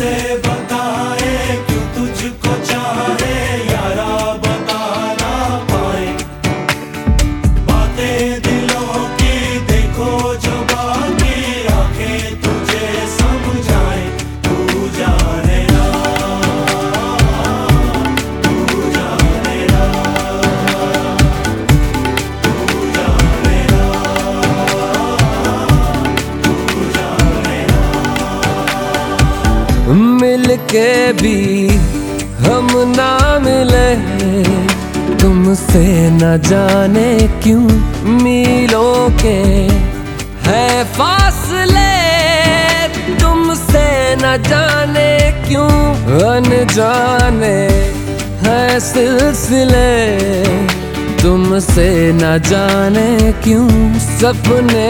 कैसे मिल के भी हम ना मिले। तुमसे न जाने क्यों मीलों के है फासले। तुमसे न जाने क्यों अनजाने है सिलसिले। तुमसे न जाने क्यों सपने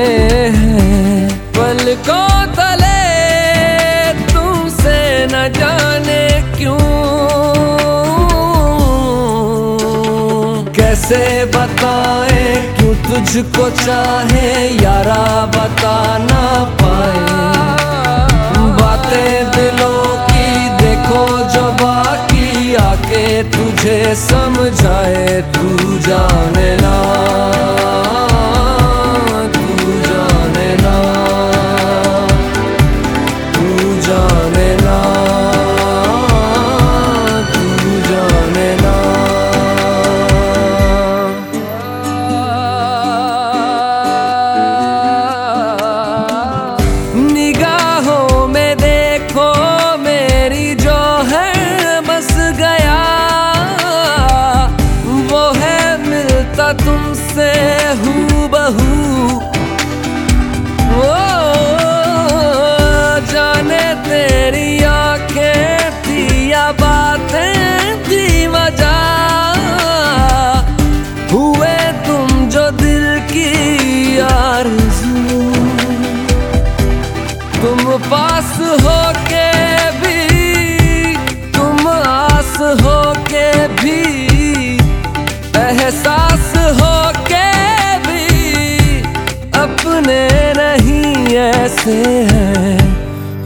हैं पलकों तुमसे जाने क्यों? कैसे बताए क्यों तुझको चाहे यारा बता ना पाए? बातें दिलों की देखो जो बाकी आके तुझे समझाए, तू जाने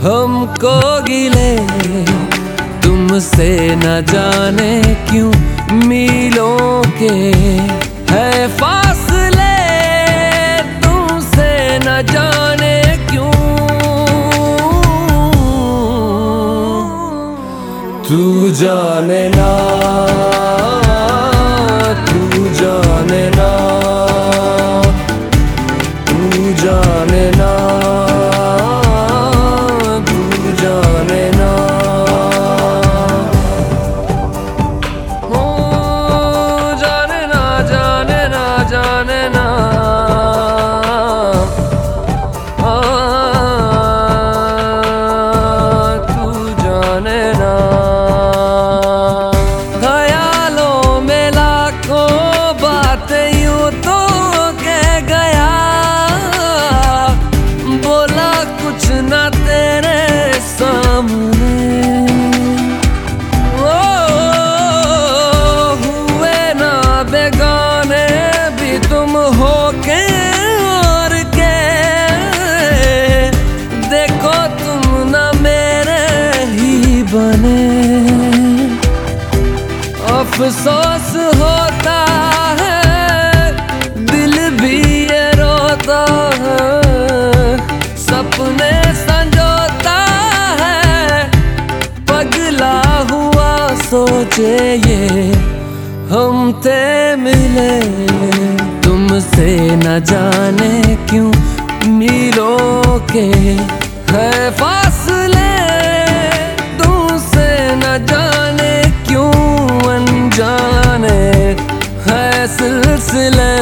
हमको गिले। तुमसे न जाने क्यों मीलों के है फासले। तुमसे न जाने क्यों? तू जाने ना ये हम ते मिले। तुमसे न जाने क्यों मीलों के है फासले। तुमसे न जाने क्यों अनजाने है सिलसिले।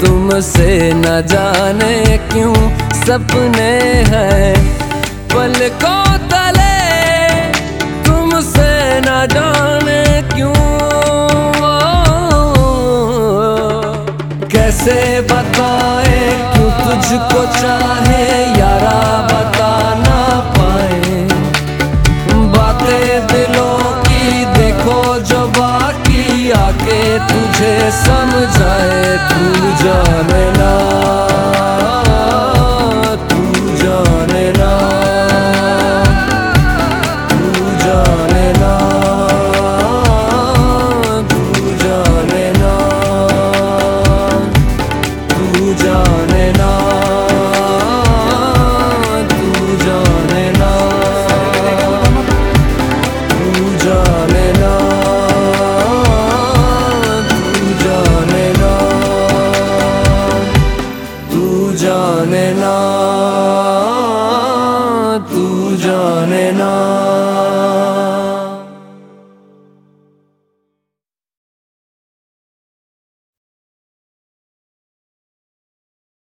तुमसे न जाने क्यों सपने हैं पलकों न जाने क्यों? कैसे बताए क्यों तुझको चाहे? जाने ना